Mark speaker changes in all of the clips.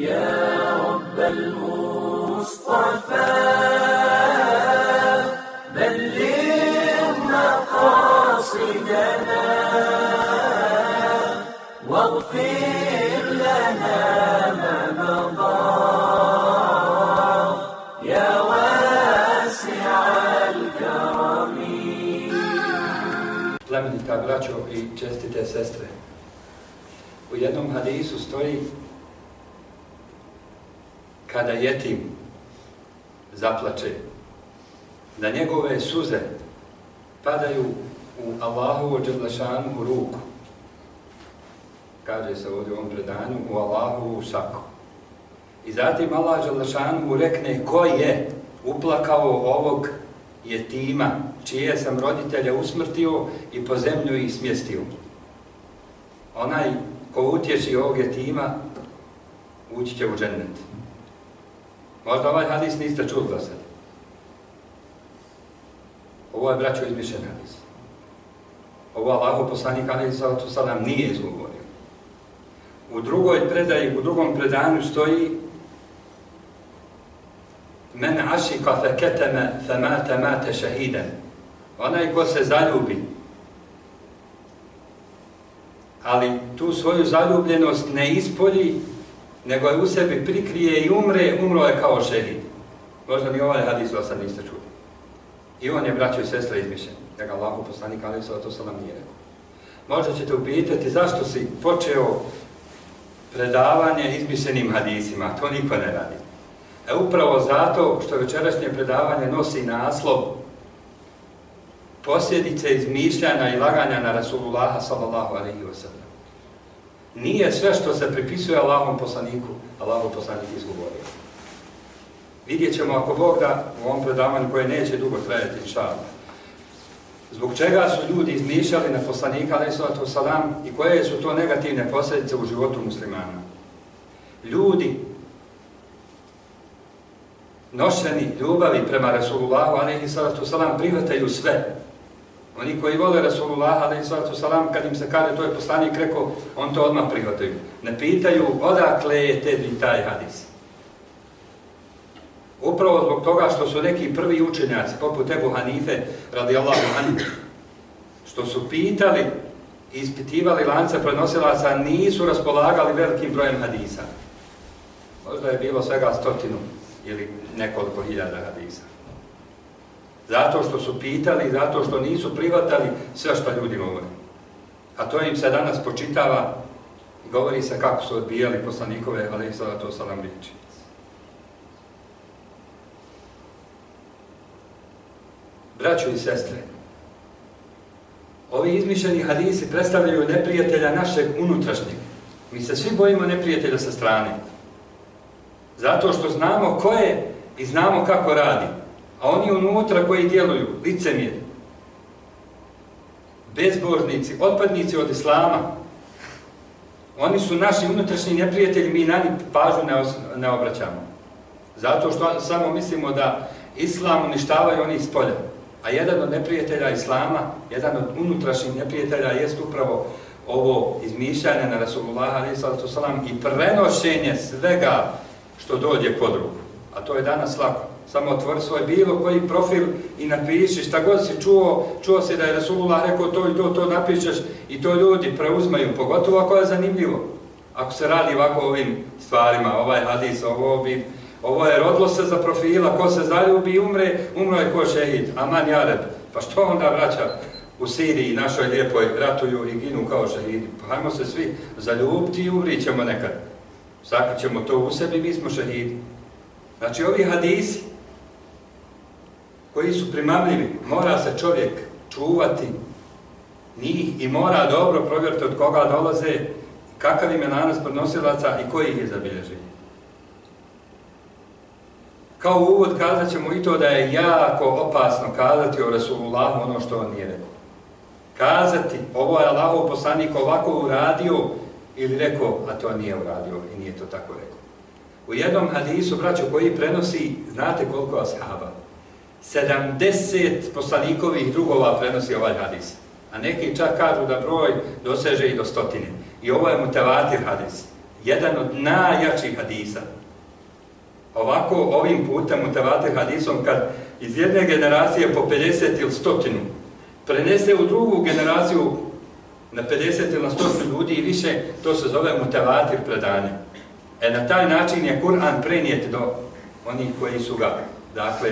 Speaker 1: يا رب المصطفى بلغ مقاصدنا واغفر لنا ما مضى. يا واسع الكرم.
Speaker 2: Plemenita braćo i čestite sestre. Jednom hadisu stoji kada jetim zaplače, da njegove suze padaju u Allahovu dželešanu ruku. Kaže se ovdje u ovom predanju, u Allahovu šaku. I zatim Allah dželešanu mu rekne ko je uplakao ovog jetima, čije sam roditelja usmrtio i po zemlju ih smjestio. Onaj ko utječi ovog jetima, ući će u džennet. Možda ovaj hadis niste čuli do sada. Ovo je braćo izmišljen hadis. Ovo Allaho poslanik Ali Salatu Salam nije izgovorio. U drugoj predaji, u drugom predanju stoji Men ašika fe keteme fe mate mate šehiden. Onaj ko se zaljubi, ali tu svoju zaljubljenost ne ispolji, nego je u sebi prikrije i umre, umro je kao šehid. Možda ni ovaj hadis vas sad niste čuli. I on je, braćo i sestra, izmišljen. Ja ga lako poslanik, ali to sam nam nije rekao. Možda ćete upitati zašto si počeo predavanje izmišljenim hadisima. To niko ne radi. E upravo zato što večerašnje predavanje nosi naslov posljedice izmišljanja i laganja na Rasulullaha sallallahu alaihi wa sallam. Nije sve što se pripisuje Allahom poslaniku, Allahom poslanik izgovorio. Vidjet ćemo ako Bog da u ovom predavanju koje neće dugo trajati, šal. Zbog čega su ljudi izmišljali na poslanika alaihi sallatu sallam i koje su to negativne posljedice u životu muslimana. Ljudi nošeni ljubavi prema Rasulullahu alaihi sallatu sallam prihvataju sve. Oni koji vole Rasulullah ali sallatu salam, kad im se kaže to je poslanik rekao, on to odmah prihvataju. Ne pitaju odakle je tebi taj hadis. Upravo zbog toga što su neki prvi učenjaci, poput Ebu Hanife, radijallahu Hanife, što su pitali i ispitivali lance prenosilaca, nisu raspolagali velikim brojem hadisa. Možda je bilo svega stotinu ili nekoliko hiljada hadisa. Zato što su pitali, zato što nisu privatali sve što ljudi govori. A to im se danas počitava govori se kako su odbijali poslanikove, ali i sada to salam riječi. Braćo i sestre, ovi izmišljeni hadisi predstavljaju neprijatelja našeg unutrašnjeg. Mi se svi bojimo neprijatelja sa strane. Zato što znamo ko je i znamo kako radi. A oni unutra koji djeluju, licemjer, bezbožnici, otpadnici od islama, oni su naši unutrašnji neprijatelji, mi na njih pažu ne, ne obraćamo. Zato što samo mislimo da islam uništavaju oni iz polja. A jedan od neprijatelja islama, jedan od unutrašnjih neprijatelja jest upravo ovo izmišljanje na Rasulullah a.s. i prenošenje svega što dođe pod ruku. A to je danas lako. Samo otvori svoj bilo koji profil i napiši šta god si čuo, čuo si da je Rasulullah rekao to i to, to napišeš i to ljudi preuzmaju, pogotovo ako je zanimljivo. Ako se radi ovako ovim stvarima, ovaj hadis, ovo bi, ovo je rodlo se za profila, ko se zaljubi i umre, umro je ko šehid, aman jareb. Pa što onda vraća u Siriji našoj lijepoj ratuju i ginu kao šehidi? Pa hajmo se svi zaljubiti i umrit ćemo nekad. Sakrićemo to u sebi, mi smo šehidi. Znači ovi hadisi koji su primamljivi, mora se čovjek čuvati njih i mora dobro provjeriti od koga dolaze, kakav im je nanos podnosilaca i koji ih je zabilježio. Kao uvod kazat ćemo i to da je jako opasno kazati o Rasulullahu ono što on nije rekao. Kazati, ovo je Allahov poslanik ovako uradio ili rekao, a to nije uradio i nije to tako rekao. U jednom hadisu, braću, koji prenosi, znate koliko ashaba? 70 poslanikovih drugova prenosi ovaj hadis. A neki čak kažu da broj doseže i do stotine. I ovo je mutevatir hadis. Jedan od najjačih hadisa. Ovako, ovim putem mutevatir hadisom, kad iz jedne generacije po 50 ili stotinu prenese u drugu generaciju na 50 ili na 100 ljudi i više, to se zove mutevatir predanje. E na taj način je Kur'an prenijet do onih koji su ga, dakle,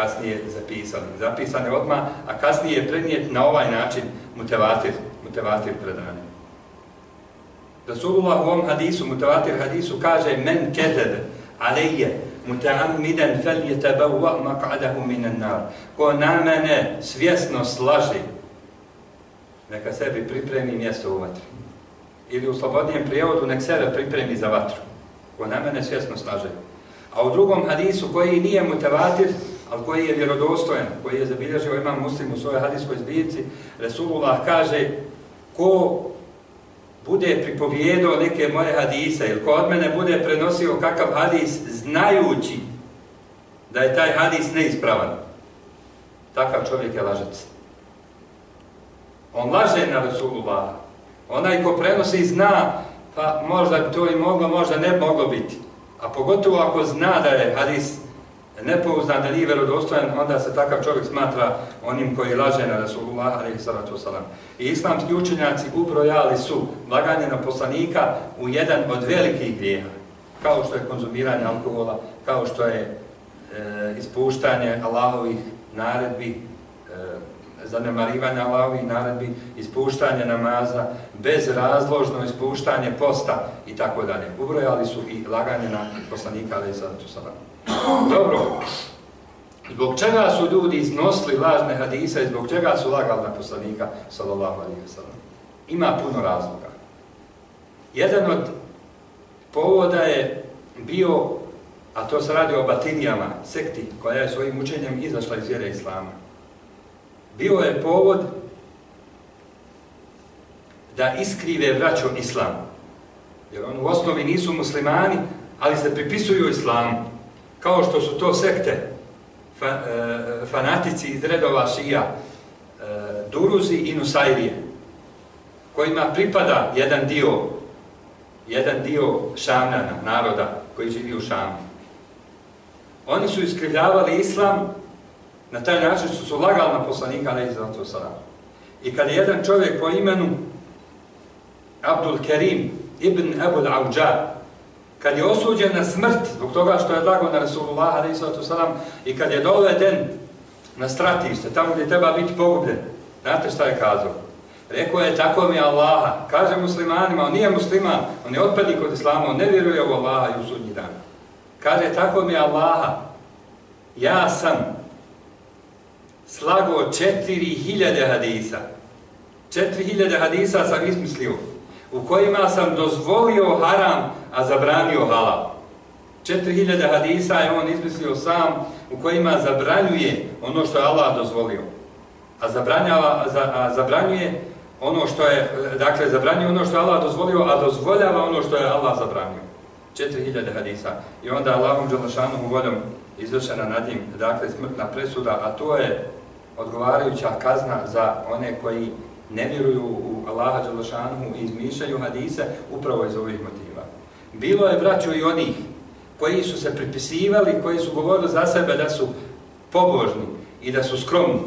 Speaker 2: kasnije zapisali. Zapisan je odmah, a kasnije je prenijet na ovaj način mutevatir, mutevatir predanje. Rasulullah u ovom hadisu, mutevatir hadisu, kaže men kezebe, alejje, muta'ammidan falyatabawwa maq'adahu minan nar. Ko na mene svjesno slaži, neka sebi pripremi mjesto u vatri. Ili u slobodnijem prijevodu nek sebe pripremi za vatru. Ko na mene svjesno slaže. A u drugom hadisu koji nije mutevatir, ali koji je vjerodostojan, koji je zabilježio imam muslim u svojoj hadiskoj zbirci, Resulullah kaže ko bude pripovjedao neke moje hadise ili ko od mene bude prenosio kakav hadis znajući da je taj hadis neispravan, takav čovjek je lažac. On laže na Resulullah. Onaj ko prenosi zna, pa možda bi to i moglo, možda ne moglo biti. A pogotovo ako zna da je hadis nepouznan, da nije verodostojan, onda se takav čovjek smatra onim koji laže na Rasulullah, alaihi salatu wasalam. I islamski učenjaci ubrojali su laganje na poslanika u jedan od velikih grijeha, kao što je konzumiranje alkohola, kao što je e, ispuštanje Allahovih naredbi, zanemarivanja zanemarivanje Allahovih naredbi, ispuštanje namaza, bezrazložno ispuštanje posta i tako dalje. Ubrojali su i laganje na poslanika, ali salatu wasalam. Dobro, zbog čega su ljudi iznosili lažne hadise i zbog čega su lagali na poslanika, sallallahu alaihi sallam? Ima puno razloga. Jedan od povoda je bio, a to se radi o batinijama, sekti koja je svojim učenjem izašla iz vjere Islama. Bio je povod da iskrive vraćo Islam. Jer oni u osnovi nisu muslimani, ali se pripisuju Islamu kao što su to sekte, fa, e, fanatici iz redova šija, e, Duruzi i Nusairije, kojima pripada jedan dio, jedan dio šamljana, naroda koji živi u Šamu. Oni su iskrivljavali islam, na taj način su su lagali na poslanika, ne izvatu salam. I kad je jedan čovjek po imenu Abdul Kerim ibn Abul Auđar, kad je osuđen na smrt zbog toga što je lagao na Rasulullah salam, i kad je doveden na stratište, tamo gdje treba biti pogubljen, znate šta je kazao? Rekao je, tako mi Allaha. Kaže muslimanima, on nije musliman, on je otpadnik od Islama, on ne vjeruje u Allaha i u sudnji dan. Kaže, tako mi Allaha, ja sam slago četiri hiljade hadisa. Četiri hiljade hadisa sam izmislio u kojima sam dozvolio haram, a zabranio halal. 4000 hadisa je on izmislio sam u kojima zabranjuje ono što je Allah dozvolio. A, zabranjava, za, a zabranjuje ono što je, dakle, zabranjuje ono što je Allah dozvolio, a dozvoljava ono što je Allah zabranio. 4000 hadisa. I onda Allahom Đalašanom voljom izvršena nad njim, dakle, smrtna presuda, a to je odgovarajuća kazna za one koji ne vjeruju u Allaha Đalašanu i izmišljaju hadise upravo iz ovih motiva. Bilo je, braćo, i onih koji su se pripisivali, koji su govorili za sebe da su pobožni i da su skromni.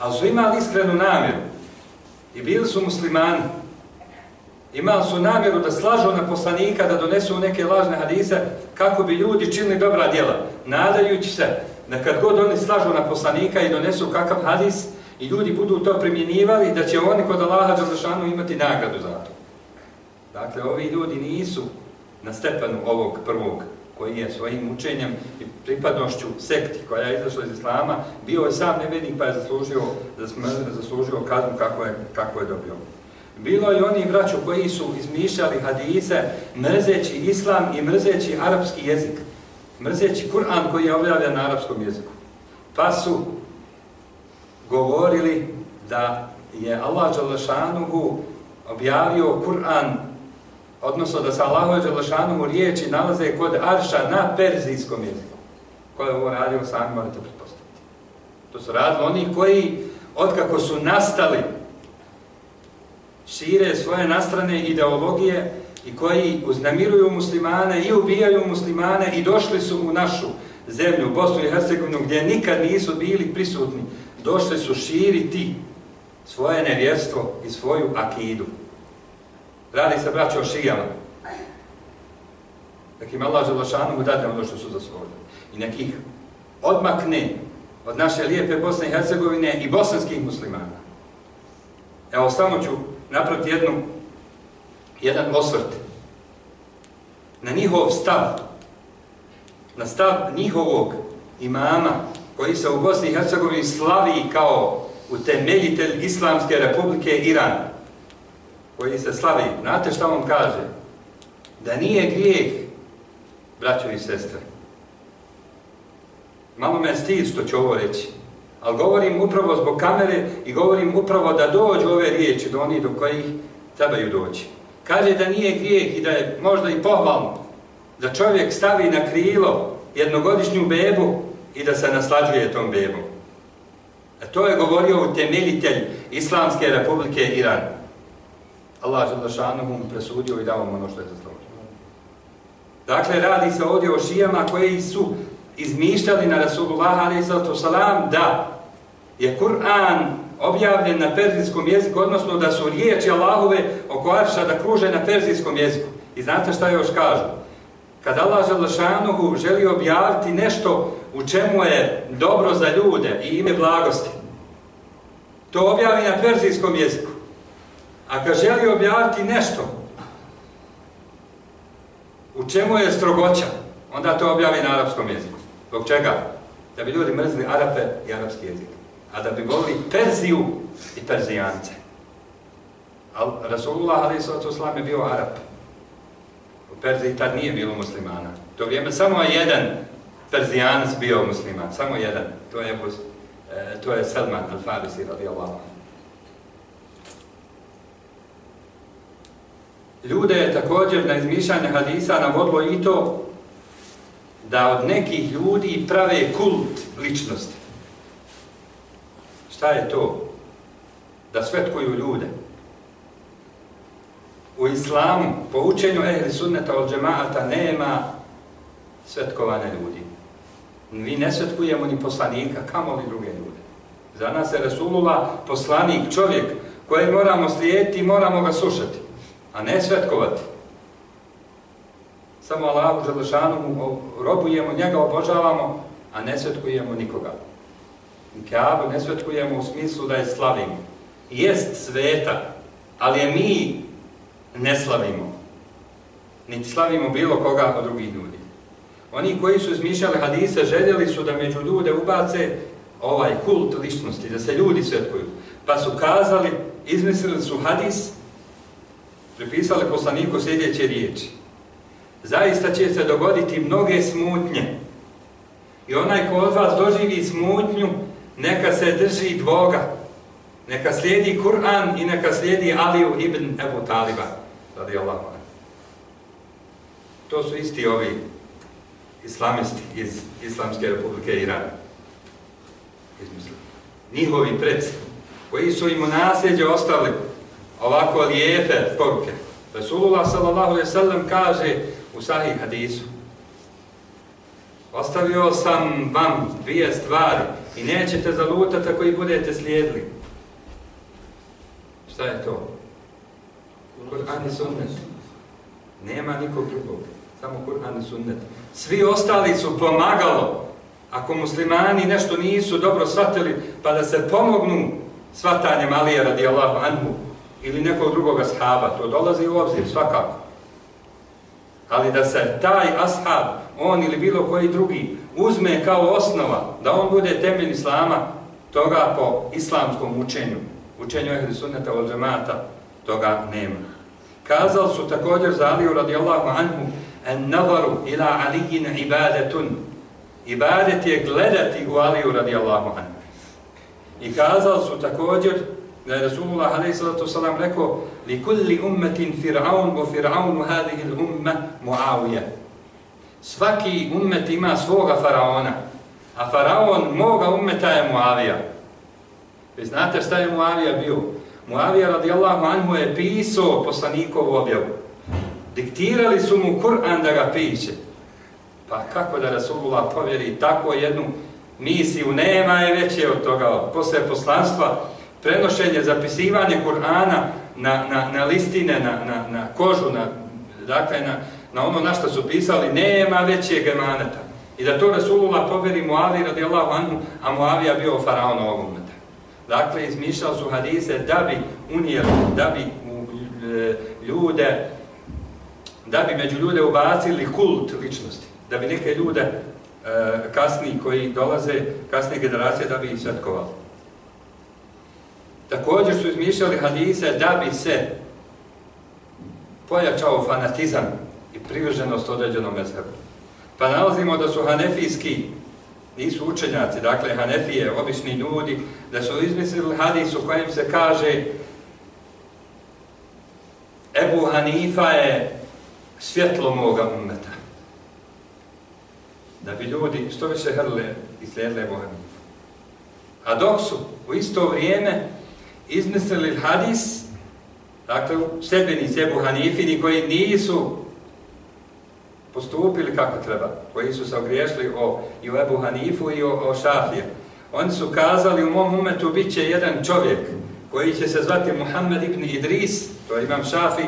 Speaker 2: Ali su imali iskrenu namjeru i bili su muslimani. Imali su namjeru da slažu na poslanika, da donesu neke lažne hadise kako bi ljudi činili dobra djela. Nadajući se da kad god oni slažu na poslanika i donesu kakav hadis, i ljudi budu to primjenjivali, da će oni kod Allaha Đalešanu imati nagradu za to. Dakle, ovi ljudi nisu na stepenu ovog prvog, koji je svojim učenjem i pripadnošću sekti koja je izašla iz Islama, bio je sam nevednik pa je zaslužio, zaslužio kaznu kako je, kako je dobio. Bilo je oni braću koji su izmišljali hadise mrzeći islam i mrzeći arapski jezik. Mrzeći Kur'an koji je objavljan na arapskom jeziku. Pa su govorili da je Allah Đalešanuhu objavio Kur'an, odnosno da se Allah Đalešanuhu riječi nalaze kod Arša na perzijskom jeziku. Ko je ovo radio, sami morate pretpostaviti. To su radili oni koji, otkako su nastali šire svoje nastrane ideologije i koji uznamiruju muslimane i ubijaju muslimane i došli su u našu zemlju, Bosnu i Hercegovinu, gdje nikad nisu bili prisutni, došli su širiti svoje nevjerstvo i svoju akidu. Radi se, braće, o šijama. Dakle, im Allah Želašanu mu dadne ono što su zaslužili. I nekih odmakne od naše lijepe Bosne i Hercegovine i bosanskih muslimana. Evo, samo ću napraviti jednu, jedan osvrt na njihov stav, na stav njihovog imama koji se u Bosni i Hercegovini slavi kao utemeljitelj Islamske republike Iran, koji se slavi. Znate šta on kaže? Da nije grijeh, braćo i sestre. Malo me stid što ću ovo reći. Ali govorim upravo zbog kamere i govorim upravo da dođu ove riječi do onih do kojih trebaju doći. Kaže da nije grijeh i da je možda i pohvalno da čovjek stavi na krilo jednogodišnju bebu i da se naslađuje tom bebom. A to je govorio utemeljitelj Islamske republike Iran. Allah je zašanu mu presudio i dao mu ono što je zaslužio. Dakle, radi se ovdje o šijama koji su izmišljali na Rasulullah a.s. da je Kur'an objavljen na perzijskom jeziku, odnosno da su riječi Allahove oko Arša da kruže na perzijskom jeziku. I znate šta još kažu? Kad Allah Želešanuhu želi objaviti nešto u čemu je dobro za ljude i ime blagosti, to objavi na perzijskom jeziku. A kad želi objaviti nešto u čemu je strogoća, onda to objavi na arapskom jeziku. Zbog čega? Da bi ljudi mrzli Arape i arapski jezik. A da bi volili Perziju i Perzijance. Al Rasulullah a.s. je bio Arab. U Perziji tad nije bilo muslimana. To vrijeme samo jedan Perzijanac bio musliman. Samo jedan. To je, e, to je Salman al-Farisi radijallahu. Ljude je također na izmišljanje hadisa navodilo i to da od nekih ljudi prave kult ličnosti. Šta je to? Da svetkuju ljude. U islamu, po učenju ehli sunneta od džemaata, nema svetkovane ljudi. Mi ne svetkujemo ni poslanika, kamo li druge ljude. Za nas je Resulullah poslanik, čovjek kojeg moramo slijediti i moramo ga slušati, a ne svetkovati samo Allahu Želešanu robujemo, njega obožavamo, a ne svetkujemo nikoga. Kaabu ne svetkujemo u smislu da je slavimo. Jest sveta, ali je mi ne slavimo. Niti slavimo bilo koga od drugih ljudi. Oni koji su izmišljali hadise željeli su da među ljude ubace ovaj kult ličnosti, da se ljudi svetkuju. Pa su kazali, izmislili su hadis, pripisali poslaniku sljedeće riječi zaista će se dogoditi mnoge smutnje. I onaj ko od vas doživi smutnju, neka se drži dvoga. Neka slijedi Kur'an i neka slijedi Aliju ibn Ebu Taliba. Radi Allah. To su isti ovi islamisti iz Islamske republike Irana. Njihovi predsi, koji su im u nasljeđe ostali ovako lijepe poruke. Rasulullah sallallahu kaže u sahih hadisu. Ostavio sam vam dvije stvari i nećete zalutati ako ih budete slijedili. Šta je to? Kur'an i sunnet. Nema nikog drugog. Samo Kur'an i sunnet. Svi ostali su pomagalo. Ako muslimani nešto nisu dobro shvatili, pa da se pomognu shvatanjem Alija radijallahu anhu ili nekog drugog ashaba, to dolazi u obzir svakako. Ali da se taj ashab, on ili bilo koji drugi, uzme kao osnova da on bude temelj islama, toga po islamskom učenju, učenju ehli sunnata od džemata, toga nema. Kazali su također za Aliju radijallahu anhu, en navaru ila alijin ibadetun. Ibadet je gledati u Aliju radijallahu anhu. I kazali su također da je Rasulullah a.s. rekao li kulli ummetin fir'aun bo fir'aunu hadihil umme Muawija. Svaki ummet ima svoga faraona, a faraon moga ummeta je Muavija. Vi znate šta je Muavija bio? Muavija radijallahu anhu je pisao poslanikovu objavu. Diktirali su mu Kur'an da ga piše. Pa kako da Rasulullah povjeri tako jednu misiju, nema je veće od toga, posle poslanstva, prenošenje, zapisivanje Kur'ana na, na, na listine, na, na, na kožu, na, dakle na, na ono na što su pisali, nema većeg emaneta. I da to Rasulullah poveri Muavi radijallahu anhu, a Muavija bio faraon ovog umeta. Dakle, izmišljali su hadise da bi unijeli, da bi e, ljude, da bi među ljude ubacili kult ličnosti, da bi neke ljude e, kasni koji dolaze, kasnije generacije, da bi ih svetkovali. Također su izmišljali hadise da bi se pojačao fanatizam i privrženost određenom mezhebu. Pa nalazimo da su hanefijski, nisu učenjaci, dakle hanefije, obični ljudi, da su izmislili hadis u kojem se kaže Ebu Hanifa je svjetlo moga umeta. Da bi ljudi što više hrle i slijedile Ebu Hanifa. A dok su u isto vrijeme izmislili hadis, dakle, sebeni Ebu Hanifini koji nisu postupili kako treba, koji su se ogriješili o, i o Ebu Hanifu i o, o Šafije. Oni su kazali u mom umetu bit će jedan čovjek koji će se zvati Muhammed ibn Idris, to je imam Šafi,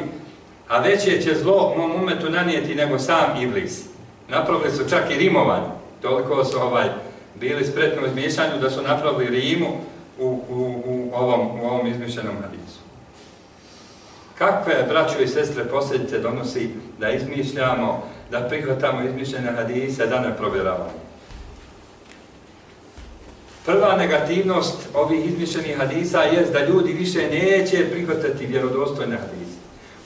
Speaker 2: a veće će zlo u mom umetu nanijeti nego sam Iblis. Napravili su čak i rimovanje, toliko su ovaj, bili spretno u izmišljanju da su napravili rimu u, u, u, ovom, u ovom izmišljenom hadisu. Kakve, braćo i sestre, posljedice donosi da izmišljamo da prihvatamo izmišljene hadise, da ne provjeravamo. Prva negativnost ovih izmišljenih hadisa je da ljudi više neće prihvatati vjerodostojne hadise.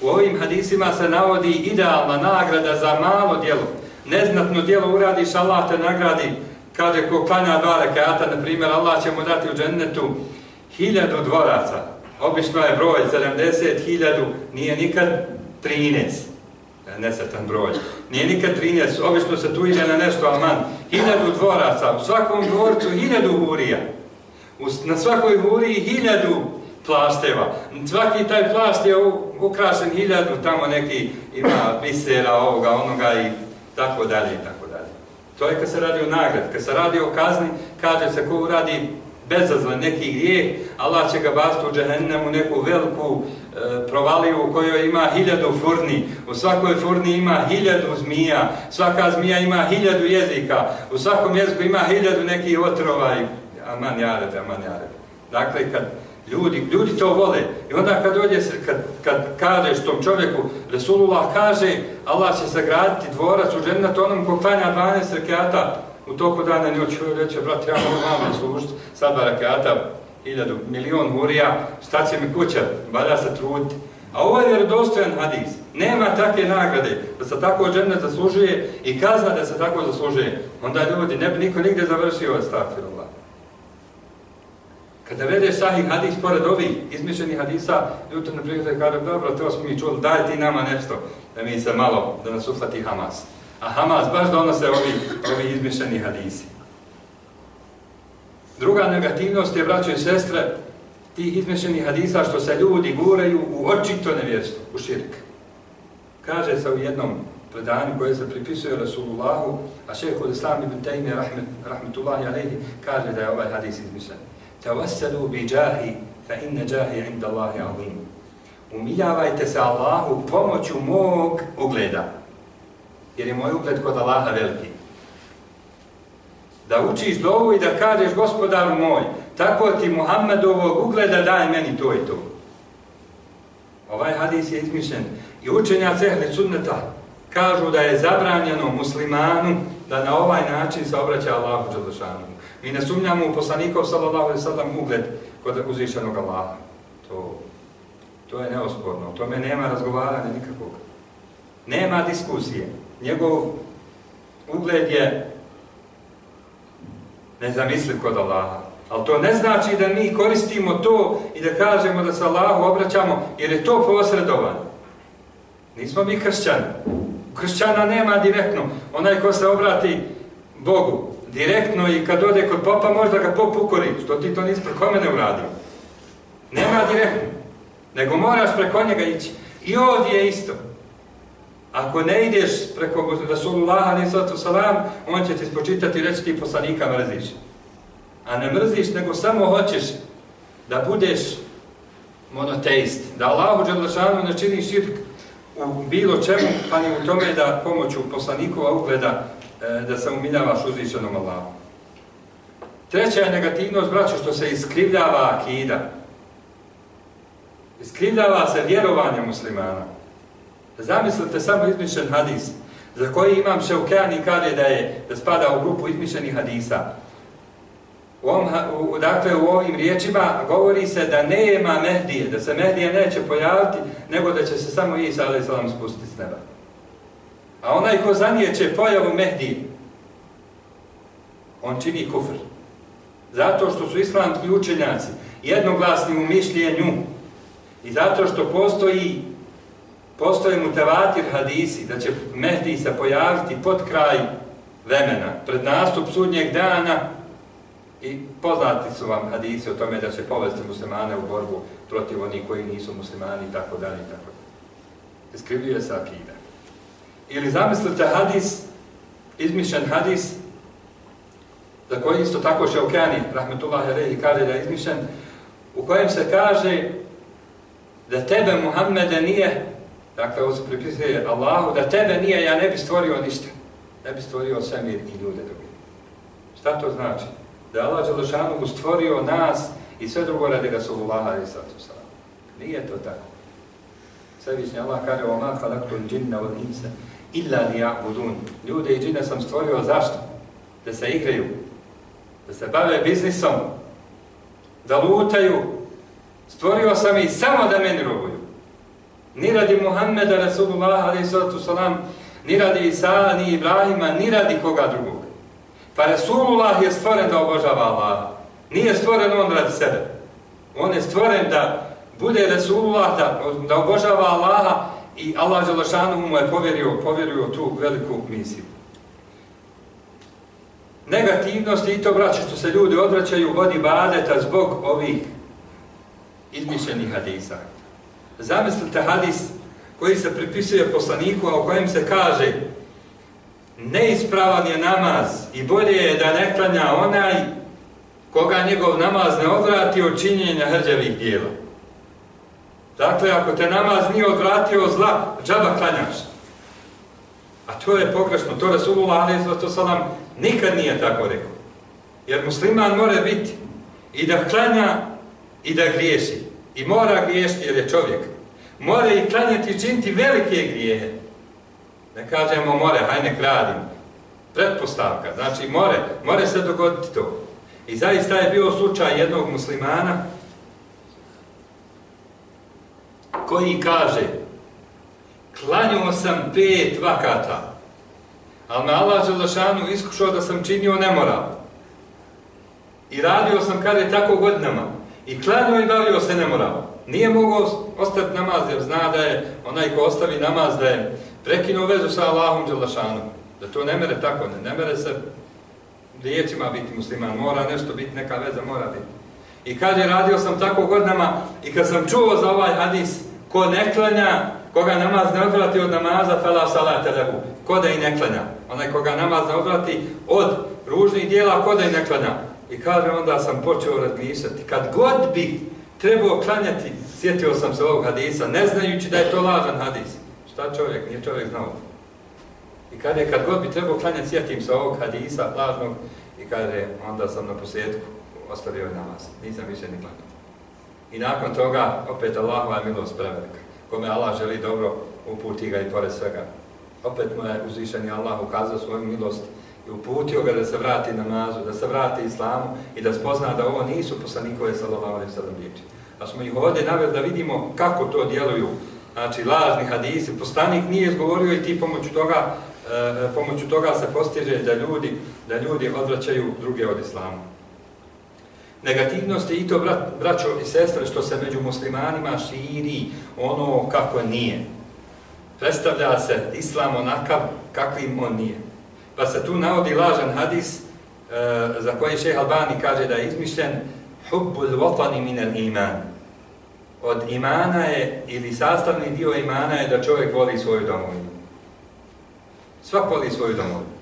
Speaker 2: U ovim hadisima se navodi idealna nagrada za malo djelo. Neznatno djelo uradiš, Allah te nagradi, kaže ko klanja dva rekata, na primjer, Allah će mu dati u džennetu hiljadu dvoraca. Obično je broj 70, hiljadu, nije nikad 13 nesretan broj. Nije nikad 13, obično se tu ide na nešto, ali man, hiljadu dvoraca, u svakom dvorcu hiljadu hurija. Na svakoj huriji hiljadu plasteva. Svaki taj plast je ukrašen hiljadu, tamo neki ima bisera ovoga, onoga i tako dalje i tako dalje. To je kad se radi o nagrad. Kad se radi o kazni, kaže se ko uradi bezazlen neki grijeh, Allah će ga basti u džehennemu neku veliku e, provaliju u kojoj ima hiljadu furni. U svakoj furni ima hiljadu zmija, svaka zmija ima hiljadu jezika, u svakom jeziku ima hiljadu nekih otrova i aman jarebe, aman jarebe. Dakle, kad ljudi, ljudi to vole i onda kad dođe se, kad, kad kažeš tom čovjeku, Resulullah kaže, Allah će sagraditi dvorac u džennetu onom ko klanja 12 rekiata, u toku dana nju čuju reče, brate, ja mogu vama služiti, sad barakata, rakata, hiljadu, milion hurija, šta će mi kuća, valja se truditi. A ovo je vjerodostojan hadis. Nema takve nagrade da se tako žene zaslužuje i kazna da se tako zaslužuje. Onda ljudi, ne bi niko nigde završio od stafirullah. Kada vedeš sahih hadis pored ovih izmišljenih hadisa, ljudi na primjer kaže, dobro, to smo mi čuli, daj ti nama nešto da mi se malo, da nas ufati Hamas. A Hamas baš donose ovi, ovi izmišljeni hadisi. Druga negativnost je, braćo i sestre, tih izmišljenih hadisa što se ljudi guraju u očito nevjerstvo, u širk. Kaže se u jednom predanju koje se pripisuje Rasulullahu, a šeho od Islam ibn Taymi, rahmet, rahmetullahi alaihi, kaže da je ovaj hadis izmišljen. Tavassadu bi džahi, fa inne džahi inda Allahi azim. Umiljavajte se Allahu pomoću mog ugleda jer je moj ugled kod Allaha veliki. Da učiš dovu i da kažeš gospodaru moj, tako ti Muhammedovog ugleda daj meni to i to. Ovaj hadis je izmišljen i učenja cehli sunneta kažu da je zabranjeno muslimanu da na ovaj način se obraća Allahu Đalešanu. Mi ne sumnjamo u poslanikov sallallahu alaihi sallam ugled kod uzvišenog Allaha. To, to je neosporno. O tome nema razgovaranja nikakvog. Nema diskusije njegov ugled je nezamisliv kod Allaha. Ali to ne znači da mi koristimo to i da kažemo da se Allahu obraćamo, jer je to posredovano. Nismo mi kršćani. Kršćana nema direktno. Onaj ko se obrati Bogu direktno i kad ode kod popa, možda ga pop ukori. Što ti to nisi kome ne uradio? Nema direktno. nego moraš preko njega ići. I ovdje je isto. Ako ne ideš preko Rasulullaha ali sallatu salam, on će ti spočitati i reći ti poslanika mrziš. A ne mrziš, nego samo hoćeš da budeš monoteist, da Allahu Đalešanu ne čini širk u bilo čemu, pa ni u tome da pomoću poslanikova ugleda e, da se umiljavaš uzvišenom Allahu. Treća je negativnost, braćo, što se iskrivljava akida. Iskrivljava se vjerovanje muslimana. Zamislite samo izmišljen hadis, za koji imam šeukani kaže da je da spada u grupu izmišljenih hadisa. U, ovom, u, dakle, u ovim riječima govori se da nema Mehdije, da se Mehdije neće pojaviti, nego da će se samo Isa a.s. spustiti s neba. A onaj ko zanijeće pojavu Mehdije, on čini kufr. Zato što su islamski učenjaci jednoglasni u mišljenju i zato što postoji postoje mutevatir hadisi da će Mehdi se pojaviti pod kraj vremena, pred nastup sudnjeg dana i poznati su vam hadisi o tome da će povesti muslimane u borbu protiv onih koji nisu muslimani i tako dalje i tako dalje. Iskrivljuje se akida. Ili zamislite hadis, izmišljen hadis, za koji isto tako rahmetullah rahmetullahi rehi, kaže da je izmišljen, u kojem se kaže da tebe Muhammede nije, dakle ovo se pripisuje Allahu, da tebe nije, ja ne bi stvorio ništa. Ne bi stvorio svemir i ljude drugi. Šta to znači? Da Allah Đelešanu stvorio nas i sve drugo radi ga su i sallatu sallam. Nije to tako. Svevišnji Allah kaže o ma halaktu džinna od insa illa li ja'budun. Ljude i džine sam stvorio zašto? Da se igraju, da se bave biznisom, da lutaju. Stvorio sam ih samo da meni robuju. Ni radi Muhammeda, Rasulullah, a.s. salam, ni radi Isa, ni Ibrahima, ni radi koga drugog. Pa Rasulullah je stvoren da obožava Allah. Nije stvoren on radi sebe. On je stvoren da bude Rasulullah, da, da obožava Allaha i Allah Želešanu mu je povjerio, povjerio tu veliku misiju Negativnost i to vraća što se ljudi odvraćaju vodi badeta zbog ovih izmišljenih hadisa. Zamislite hadis koji se pripisuje poslaniku, a u kojem se kaže neispravan je namaz i bolje je da ne klanja onaj koga njegov namaz ne odvrati od činjenja hrđavih dijela. Dakle, ako te namaz nije odvratio zla, džaba klanjaš. A to je pogrešno. To Rasulullah Ali to salam nikad nije tako rekao. Jer musliman mora biti i da klanja i da griješi. I mora griješiti jer je čovjek. Mora i klanjati i činiti velike grijehe. Ne kažemo more, haj nek. Pretpostavka, znači more, more se dogoditi to. I zaista je bio slučaj jednog muslimana koji kaže klanjuo sam pet vakata, ali me Allah Želešanu iskušao da sam činio nemoral. I radio sam kada je tako godinama. I klanio i bavio se nemoralom. Nije mogao ostati namaz jer zna da je onaj ko ostavi namaz da je prekinuo vezu sa Allahom Đelašanom. Da to ne mere tako, ne, ne mere se riječima biti musliman, mora nešto biti, neka veza mora biti. I kad je radio sam tako godinama i kad sam čuo za ovaj hadis, ko ne klanja, koga namaz ne odvrati od namaza, fela salate lehu, ko da i ne klanja. Onaj koga namaz ne odvrati od ružnih dijela, ko da i ne klanja. I kaže, onda sam počeo razmišljati, kad god bi trebao klanjati, sjetio sam se ovog hadisa, ne znajući da je to lažan hadis. Šta čovjek, nije čovjek znao. I kaže, kad god bi trebao klanjati, sjetim se ovog hadisa, lažnog, i kaže, onda sam na posljedku ostavio namaz. Nisam više ni klanjati. I nakon toga, opet Allahova milost prevelika. Kome Allah želi dobro, uputi ga i pored svega. Opet mu je uzvišen Allah ukazao svoju milost i uputio ga da se vrati namazu, da se vrati islamu i da spozna da ovo nisu poslanikove sallallahu alaihi sallam riječi. A smo ih ovdje naveli da vidimo kako to djeluju, znači lažni hadisi. Poslanik nije izgovorio i ti pomoću toga, e, pomoću toga se postiže da ljudi, da ljudi odvraćaju druge od islamu je i to brat, braćo i sestre što se među muslimanima širi ono kako nije. Predstavlja se islam onakav kakvim on nije. Pa se tu navodi lažan hadis e, za koji šeh Albani kaže da je izmišljen hubbul vatani minel iman. od imana je, ili sastavni dio imana je da čovjek voli svoju domovinu. Svak voli svoju domovinu.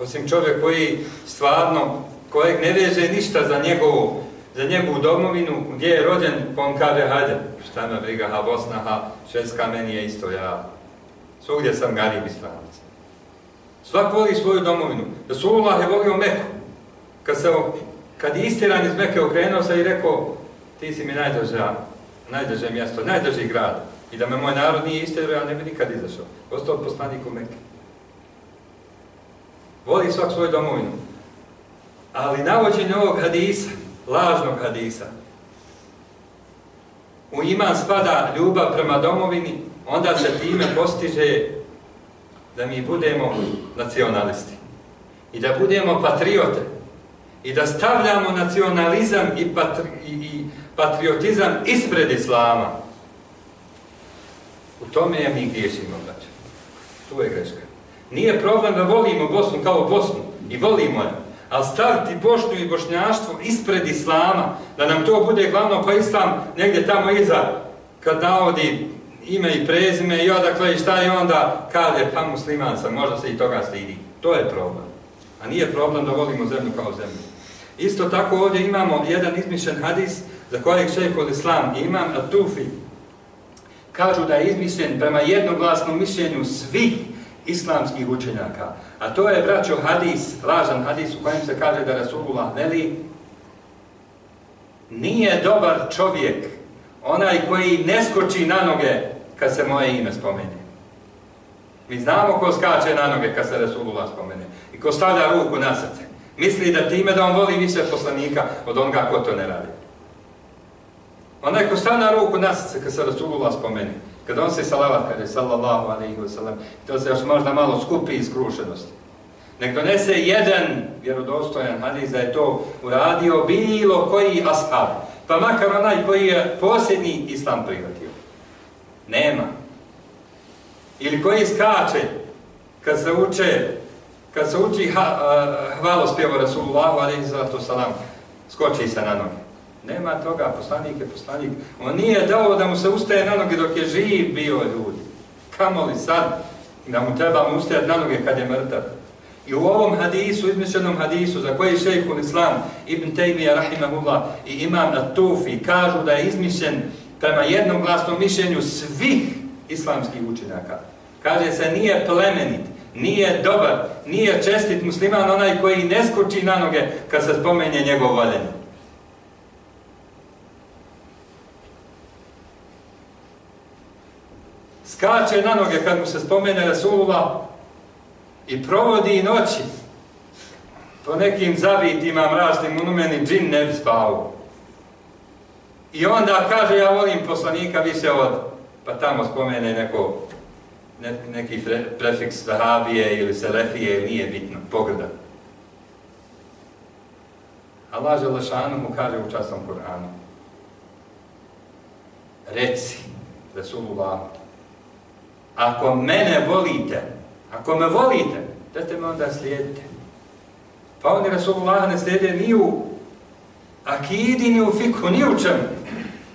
Speaker 2: Osim čovjek koji stvarno, kojeg ne veže ništa za njegovu, za njegovu domovinu, gdje je rođen, pa on kaže, hajde, šta me briga, ha Bosna, ha Švedska, meni je isto, ja svugdje sam garib i. Svak voli svoju domovinu. Rasulullah je volio Meku. Kad, se, kad je istiran iz Meke okrenuo se i rekao, ti si mi najdrža, najdrže mjesto, najdrži grad. I da me moj narod nije isterao, ja ne bi nikad izašao. Ostao poslanik u Mekke. Voli svak svoju domovinu. Ali navođenje ovog hadisa, lažnog hadisa, u iman spada ljubav prema domovini, onda se time postiže da mi budemo nacionalisti. I da budemo patriote. I da stavljamo nacionalizam i, patri, i, i patriotizam ispred islama. U tome je mi griješimo, braće. Tu je greška. Nije problem da volimo Bosnu kao Bosnu i volimo je, ali staviti Bošnju i Bošnjaštvo ispred Islama, da nam to bude glavno pa Islam negdje tamo iza, kad navodi ime i prezime i odakle i šta je onda kaže pa musliman sam, možda se i toga stidi. To je problem. A nije problem da volimo zemlju kao zemlju. Isto tako ovdje imamo jedan izmišljen hadis za kojeg šehol Islam imam, a tufi, kažu da je izmišljen prema jednoglasnom mišljenju svih islamskih učenjaka. A to je, braćo, hadis, lažan hadis u kojem se kaže da Rasulullah veli nije dobar čovjek onaj koji ne skoči na noge kad se moje ime spomene. Mi znamo ko skače na noge kad se Resulullah spomene i ko stavlja ruku na srce. Misli da time da on voli više poslanika od onoga ko to ne radi. Onaj ko stavlja ruku na srce kad se Resulullah spomene, kad on se salavat kaže sallallahu alaihi wa sallam, to se još možda malo skupi iz krušenosti. Nek donese jedan vjerodostojan hadis da je to uradio bilo koji ashab, pa makar onaj koji je posljednji islam prihvatio. Nema. Ili koji skače kad se uče kad se uči ha, uh, hvalospjevo Rasulullahu alaihi sallatu salam, skoči se na noge. Nema toga, poslanik je poslanik. On nije dao da mu se ustaje na noge dok je živ bio ljudi. Kamo li sad da mu treba mu ustajati na noge kad je mrtav? I u ovom hadisu, izmišljenom hadisu, za koji šejhul Islam, Ibn Taymiyyah, rahimahullah, i imam Natufi, kažu da je izmišljen prema jednoglasnom mišljenju svih islamskih učenjaka. Kaže se, nije plemenit, nije dobar, nije čestit musliman onaj koji ne skoči na noge kad se spomenje njegov valjenje. Skače na noge kad mu se spomene Rasulullah i provodi noći po nekim zavitima mračnim unumenim džin ne bi. I onda kaže ja volim poslanika više od pa tamo spomene neko ne, neki pre, prefiks Vahabije ili Selefije, nije bitno, pogrda. Allah Želešanu mu kaže u časnom Koranu, reci, Resulullah, ako mene volite, ako me volite, dajte me onda slijedite. Pa oni Resulullah ne slijede ni u akidi, ni u fikhu, ni u čemu.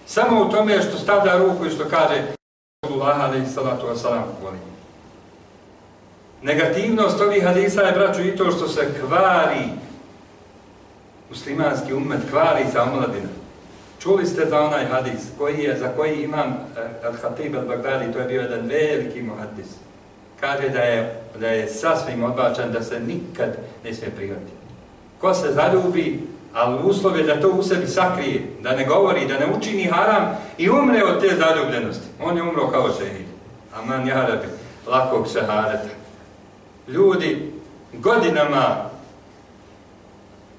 Speaker 2: Samo u tome što stavlja ruku i što kaže Rasulullah alaihi salatu wasalam volim. Negativnost ovih hadisa je, braću, i to što se kvari muslimanski umet, kvari sa omladina. Čuli ste za onaj hadis koji je, za koji imam eh, Al-Hatib al-Baghdadi, to je bio jedan veliki muhadis. Kaže da je, da je sasvim odbačan da se nikad ne smije prihvatiti. Ko se zaljubi, ali uslov je da to u sebi sakrije, da ne govori, da ne učini haram i umre od te zaljubljenosti. On je umro kao šehid. Aman jarabi, lakog šehadeta. Ljudi godinama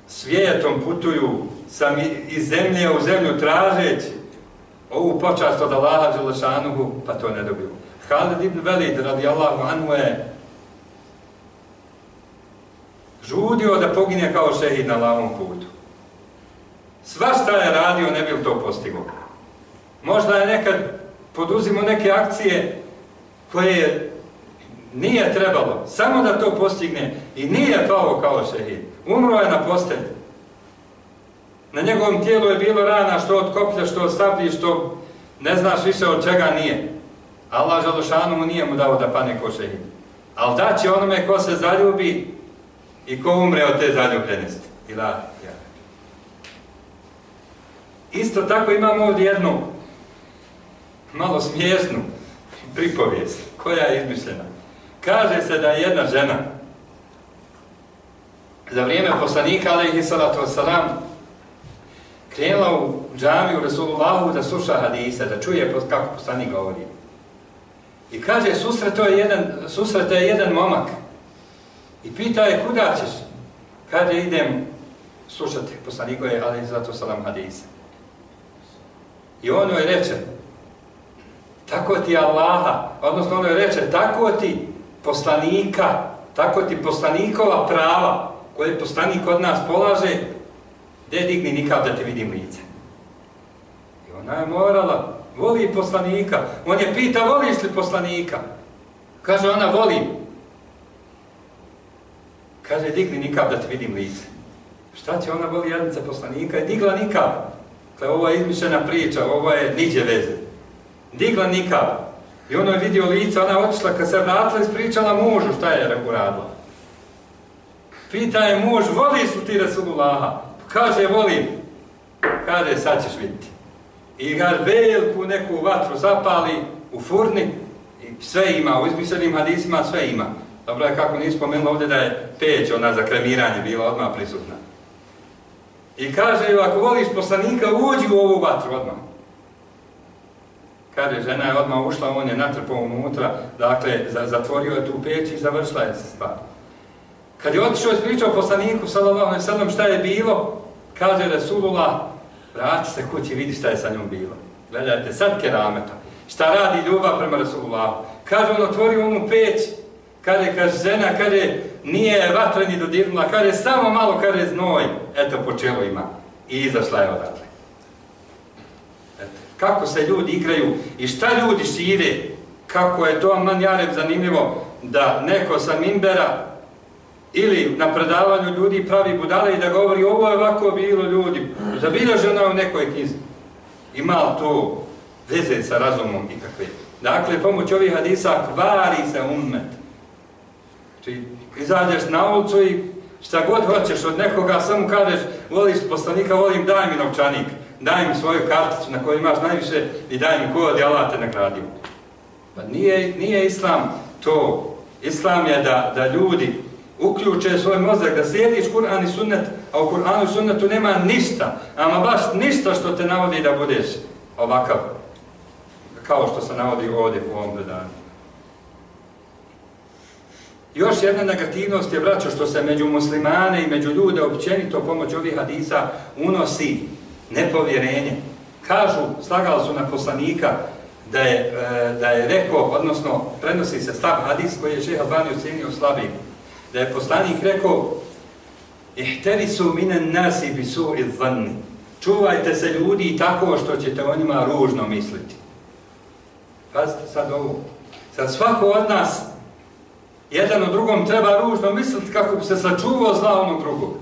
Speaker 2: svijetom putuju sam iz zemlje u zemlju tražeći ovu počast od Allaha Đelešanuhu, pa to ne dobiju. Khalid ibn Velid radijallahu anhu je žudio da pogine kao šehid na lavom putu. Sva šta je radio, ne bi to postigo. Možda je nekad poduzimo neke akcije koje nije trebalo, samo da to postigne i nije pao kao šehid. Umro je na postelji. Na njegovom tijelu je bilo rana što od koplja, što od sablji, što ne znaš više od čega nije. Allah Žalošanu mu nije mu dao da pane ko šehid. Ali da će onome ko se zaljubi i ko umre od te zaljubljenosti. Ila, ja. Isto tako imamo ovdje jednu malo smiješnu pripovijest koja je izmišljena. Kaže se da je jedna žena za vrijeme poslanika, alaihi salatu wasalam, krenula u džamiju Rasulullahu da sluša hadise, da čuje kako poslanik govori. I kaže, susreto je jedan, susreto je jedan momak. I pita je, kuda ćeš? Kaže, idem slušati poslanikove, ali zato salam hadise. I on joj reče, tako ti Allaha, odnosno on joj reče, tako ti poslanika, tako ti poslanikova prava, koje poslanik od nas polaže, gdje digni nikav da ti vidim lice. I ona je morala, voli poslanika. On je pita, voliš li poslanika? Kaže ona, volim. Kaže, digni nikav da ti vidim lice. Šta će ona voli jednica poslanika? Je digla nikav. Dakle, ovo je izmišljena priča, ovo je niđe veze. Digla nikada. I ono je vidio lice, ona otišla, kad se vratila, ispričala mužu šta je uradila. Pita je muž, voliš li ti Rasulullaha? Kaže, volim. Kaže, sad ćeš vidjeti. I ga veliku neku vatru zapali u furni i sve ima, u izmišljenim hadisima sve ima. Dobro je kako nismo spomenula ovdje da je peć, ona za kremiranje bila odmah prisutna. I kaže joj, ako voliš poslanika, uđi u ovu vatru odmah. Kaže, žena je odmah ušla, on je natrpao unutra, dakle, zatvorio je tu peć i završila je se stvar. Kad je otišao i pričao poslaniku, sallallahu alaihi sallam, šta je bilo, kaže Resulullah, vrati se kući, vidi šta je sa njom bilo. Gledajte, sad kerameta. Šta radi ljubav prema Resulullahu? Kaže, on otvorio onu peć, kaže, kaže, žena, kaže, nije vatreni dodirnula, kaže, samo malo, kaže, znoj, eto, po čelu ima. I izašla je odatle. Eto, kako se ljudi igraju i šta ljudi šire, kako je to manjare zanimljivo, da neko sa mimbera ili na predavanju ljudi pravi budale i da govori ovo je ovako bilo ljudi, zabilježeno je u nekoj knjizi. Ima to veze sa razumom i kakve. Dakle, pomoć ovih hadisa kvari se ummet. Znači, izađeš na ulicu i šta god hoćeš od nekoga, samo kažeš, voliš poslanika, volim, daj mi novčanik, daj mi svoju karticu na kojoj imaš najviše i daj mi kod, ja te nagradio. Pa nije, nije islam to. Islam je da, da ljudi uključe svoj mozak, da slijediš Kur'an i sunnet, a u Kur'anu i sunnetu nema ništa, ama baš ništa što te navodi da budeš ovakav, kao što se navodi ovdje u ovom predanju. Još jedna negativnost je, braćo, što se među muslimane i među ljude općenito pomoć ovih hadisa unosi nepovjerenje. Kažu, slagali su na poslanika da je, e, da je rekao, odnosno prenosi se stav hadis koji je šeha Bani ucijenio slabim da je poslanik rekao Ihterisu minen nasi bisu i dhanni. Čuvajte se ljudi tako što ćete o njima ružno misliti. Pazite sad ovo. Sad svako od nas jedan o drugom treba ružno misliti kako bi se sačuvao zla onog drugog.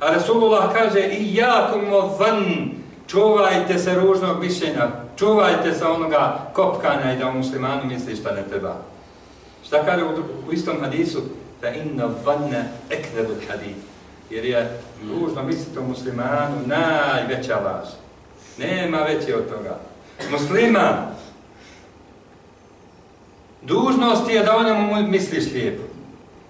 Speaker 2: A Resulullah kaže i jakom o čuvajte se ružnog mišljenja, čuvajte se onoga kopkanja i da u muslimanu misli šta ne treba. Šta kaže u, u istom hadisu? Da inna vanna ekvedu hadith. Jer je ružno misliti o muslimanu najveća laž. Nema veće od toga. Musliman, dužnost je da o njemu misliš lijepo.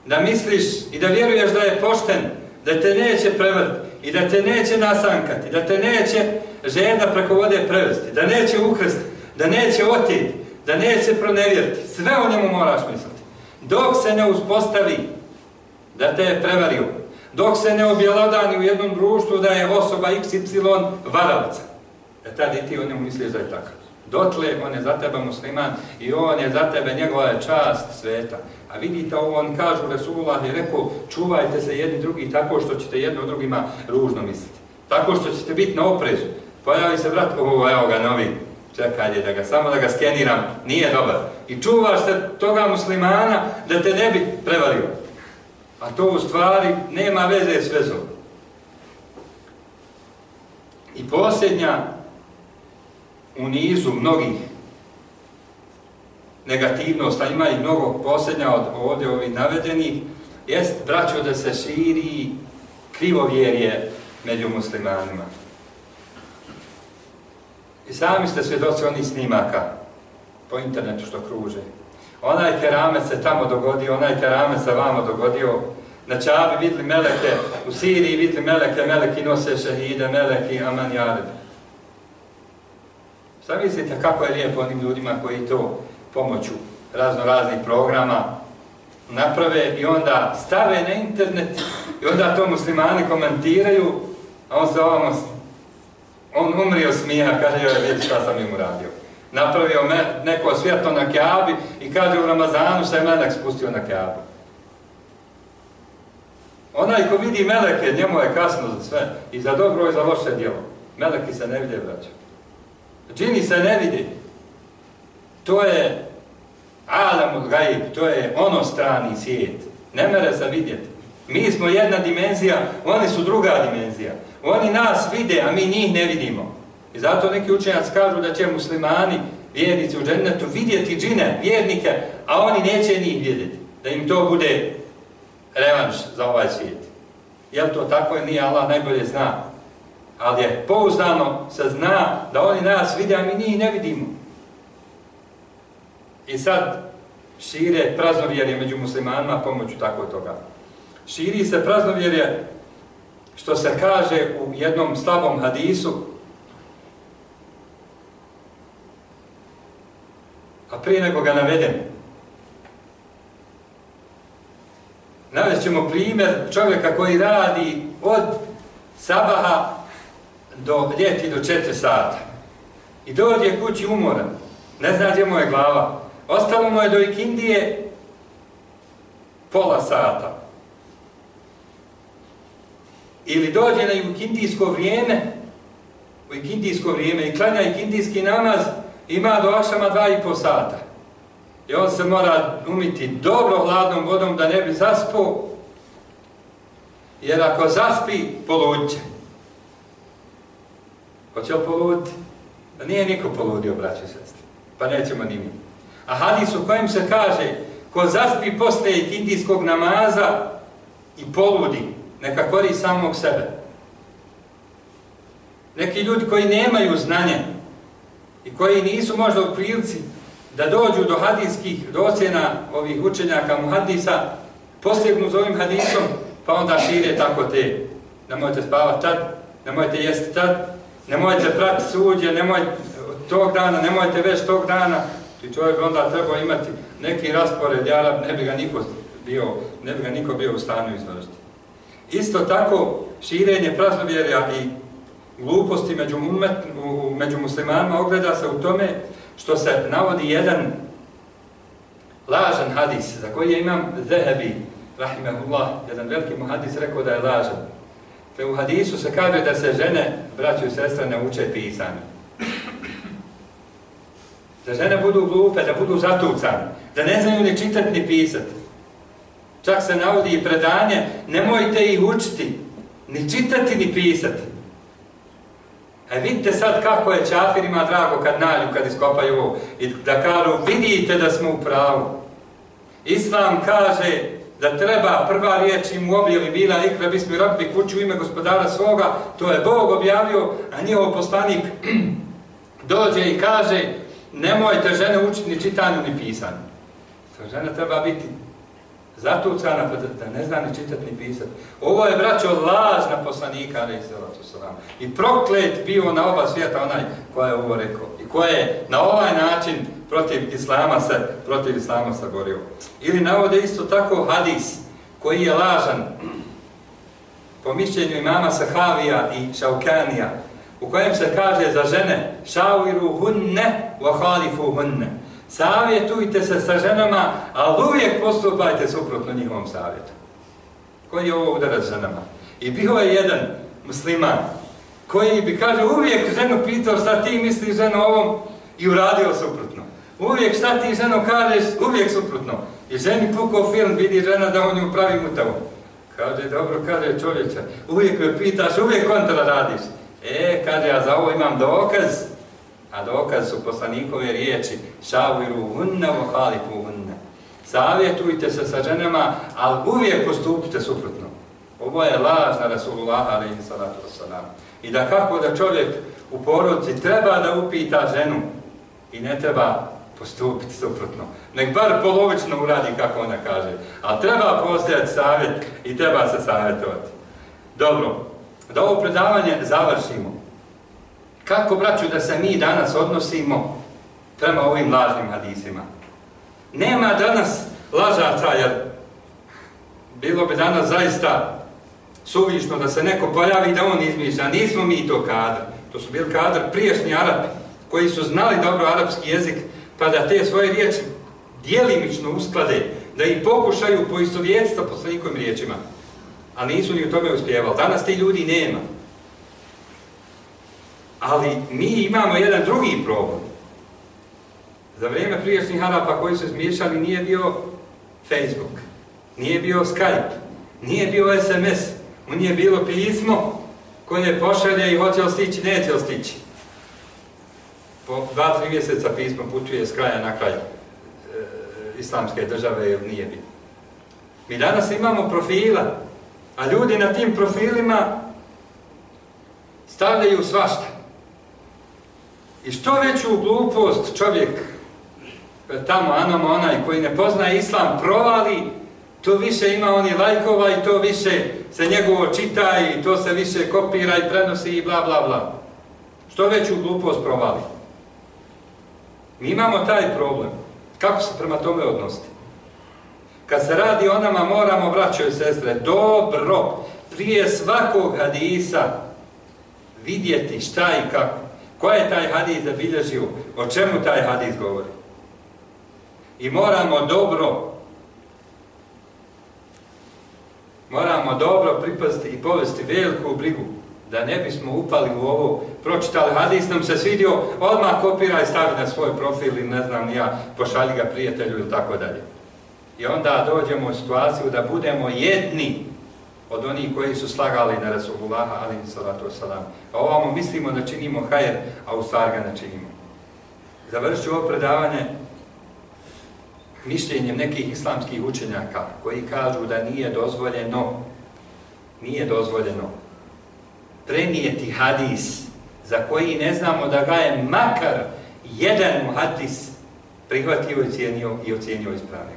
Speaker 2: Da misliš i da vjeruješ da je pošten, da te neće prevrti i da te neće nasankati, da te neće žena preko vode prevesti, da neće ukrsti, da neće otiti, da neće pronevjeriti. Sve o njemu moraš misliti dok se ne uspostavi da te je prevario, dok se ne objelodani u jednom društvu da je osoba XY varalca, e tada i ti o njemu misliš da je takav. Dotle on je za tebe musliman i on je za tebe njegova je čast sveta. A vidite ovo, on kažu Resulullah je rekao, čuvajte se jedni drugi tako što ćete jedno drugima ružno misliti. Tako što ćete biti na oprezu. Pojavi se brat, ovo evo ga novi, čekaj da ga samo da ga skeniram, nije dobar. I čuvaš se toga muslimana da te ne bi prevario. A to u stvari nema veze s vezom. I posljednja u nizu mnogih negativnost, a ima i mnogo posljednja od ovdje ovih navedenih, jest, braćo, da se širi krivovjerje među muslimanima. I sami ste svjedoci onih snimaka po internetu što kruže. Onaj keramet se tamo dogodio, onaj keramet se vamo dogodio. Na Čabi vidli meleke, u Siriji vidli meleke, meleki nose šehide, meleki aman jareb. Šta mislite kako je lijepo onim ljudima koji to pomoću razno raznih programa naprave i onda stave na internet i onda to muslimani komentiraju, a on se ovamo, on umrio smija, kaže joj, vidi šta sam im uradio. Napravio me, neko svjetlo na Keabi i kaže u Ramazanu se melek spustio na Keabu. Onaj ko vidi meleke, njemu je kasno za sve, i za dobro i za loše djelo. Meleki se ne vide, vraćati. Džini se ne vidi. To je alam od gaib, to je ono strani svijet. Ne mere se vidjeti. Mi smo jedna dimenzija, oni su druga dimenzija. Oni nas vide, a mi njih ne vidimo. I zato neki učenjac kažu da će muslimani, vjernici u džennetu, vidjeti džine, vjernike, a oni neće njih vidjeti. Da im to bude revanš za ovaj svijet. Jel to tako je? Nije Allah najbolje zna. Ali je pouzdano se zna da oni nas vide, a mi njih ne vidimo. I sad šire praznovjerje među muslimanima pomoću tako toga. Širi se praznovjerje što se kaže u jednom slabom hadisu, a prije nego ga navedem, navest ćemo primjer čovjeka koji radi od sabaha do ljeti do četiri sata. I dođe kući umoran, ne zna gdje mu je glava, Ostalo mu je do ikindije pola sata. Ili dođe na ikindijsko vrijeme, u ikindijsko vrijeme i klanja ikindijski namaz, ima do ašama dva i po sata. I on se mora umiti dobro hladnom vodom da ne bi zaspao, jer ako zaspi, poludće. Hoće li poluditi? Da pa nije niko poludio, braći i sestri. Pa nećemo ni mi. A hadis u kojem se kaže ko zaspi postaje indijskog namaza i poludi, neka kori samog sebe. Neki ljudi koji nemaju znanje i koji nisu možda u prilici da dođu do hadijskih, do ocjena ovih učenjaka muhadisa, posljegnu za ovim hadisom, pa onda šire tako te. Nemojte spavati tad, nemojte jesti tad, nemojte prati suđe, nemojte tog dana, nemojte već tog dana, I čovjek onda treba imati neki raspored ja ne bi ga niko bio, ne bi ga niko bio u stanju izvršiti. Isto tako, širenje praznovjerja i gluposti među, umet, među muslimanima ogleda se u tome što se navodi jedan lažan hadis, za koji je imam Zehebi, rahimahullah, jedan veliki mu hadis rekao da je lažan. Te u hadisu se kaže da se žene, braću i sestre, ne uče pisanje da žene budu glupe, da budu zatucane, da ne znaju ni čitati ni pisati. Čak se navodi i predanje, nemojte ih učiti, ni čitati ni pisati. A e, vidite sad kako je čafirima drago kad nalju, kad iskopaju ovo, i da kažu, vidite da smo u pravu. Islam kaže da treba prva riječ im u objavi bila ikve bismi rabbi kuću ime gospodara svoga, to je Bog objavio, a njihov poslanik dođe i kaže, nemojte žene učiti ni čitanju ni pisanju. To žena treba biti zatucana pa da ne zna ni čitati ni pisati. Ovo je braćo laž na poslanika, ali I proklet bio na oba svijeta onaj koja je ovo rekao. I koja je na ovaj način protiv islama se, protiv islama se borio. Ili navode isto tako hadis koji je lažan po mišljenju imama Sahavija i Šaukanija, u kojem se kaže za žene šaviru hunne wa halifu hunne. Savjetujte se sa ženama, ali uvijek postupajte suprotno njihovom savjetu. Koji je ovo udarac ženama? I bio je jedan musliman koji bi, kaže, uvijek ženu pitao šta ti misliš ženo ovom i uradio suprotno. Uvijek šta ti ženo kažeš, uvijek suprotno. I ženi pukao film, vidi žena da on ju pravi mutavo. Kaže, dobro, kaže čovječa, uvijek me pitaš, uvijek kontra radiš. E, kaže, ja za ovo imam dokaz, a dokaz su poslanikove riječi, šaviru unna wa halifu. Savjetujte se sa ženama, ali uvijek postupite suprotno. Ovo je laž na Rasulullah, alaihi salatu wasalam. I da kako da čovjek u porodci treba da upita ženu i ne treba postupiti suprotno. Nek bar polovično uradi kako ona kaže. A treba postojati savjet i treba se savjetovati. Dobro, da ovo predavanje završimo. Kako, braću, da se mi danas odnosimo prema ovim lažnim hadisima? Nema danas lažaca, jer bilo bi danas zaista suvišno da se neko pojavi da on izmišlja. Nismo mi to kadr. To su bili kadr priješnji Arapi koji su znali dobro arapski jezik pa da te svoje riječi dijelimično usklade, da ih pokušaju poistovjetiti sa poslanikovim riječima. A nisu ni u tome uspjevali. Danas ti ljudi nema. Ali mi imamo jedan drugi problem. Za vrijeme priješnjih Arapa koji su izmiješali nije bio Facebook, nije bio Skype, nije bio SMS, on nije bilo pismo koje pošalje i hoće li stići, neće li stići. Po dva, tri mjeseca pismo putuje s kraja na kraj e, islamske države ili nije bitno. Mi danas imamo profila, a ljudi na tim profilima stavljaju svašta. I što veću glupost čovjek e, tamo anamo onaj koji ne poznaje islam provali, to više ima oni lajkova i to više se njegovo čita i to se više kopira i prenosi i bla bla bla. Što veću glupost provali. Mi imamo taj problem. Kako se prema tome odnosti? Kad se radi o nama, moramo, braćo i sestre, dobro, prije svakog hadisa vidjeti šta i kako. Ko je taj hadis zabilježio? O čemu taj hadis govori? I moramo dobro moramo dobro pripaziti i povesti veliku brigu da ne bismo upali u ovo, pročitali hadis, nam se svidio, odmah kopira i stavi na svoj profil ili ne znam ja, pošalji ga prijatelju ili tako dalje. I onda dođemo u situaciju da budemo jedni od onih koji su slagali na Rasulullaha, ali i salatu wasalam. A ovamo mislimo da činimo hajer, a u stvar ga ne činimo. Završću ovo predavanje mišljenjem nekih islamskih učenjaka koji kažu da nije dozvoljeno nije dozvoljeno prenijeti hadis za koji ne znamo da ga je makar jedan hadis prihvatio i cijenio i ocijenio ispravnim.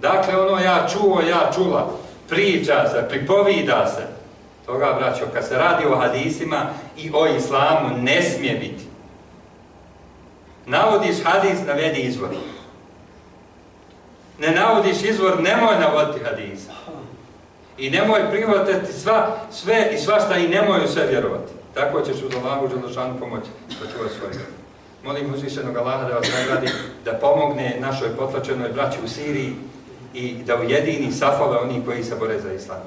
Speaker 2: Dakle, ono ja čuo, ja čula, priča se, pripovida se. Toga, braćo, kad se radi o hadisima i o islamu, ne smije biti. Navodiš hadis, navedi izvor. Ne navodiš izvor, nemoj navoditi hadisa. I nemoj prihvatati sva, sve i svašta i nemoj sve vjerovati. Tako ćeš uz Allahu Đelešanu pomoći da čuva svoje vjeru. Molim uzvišenog Allaha da vas nagradi, da pomogne našoj potlačenoj braći u Siriji i da ujedini safove oni koji se bore za islam.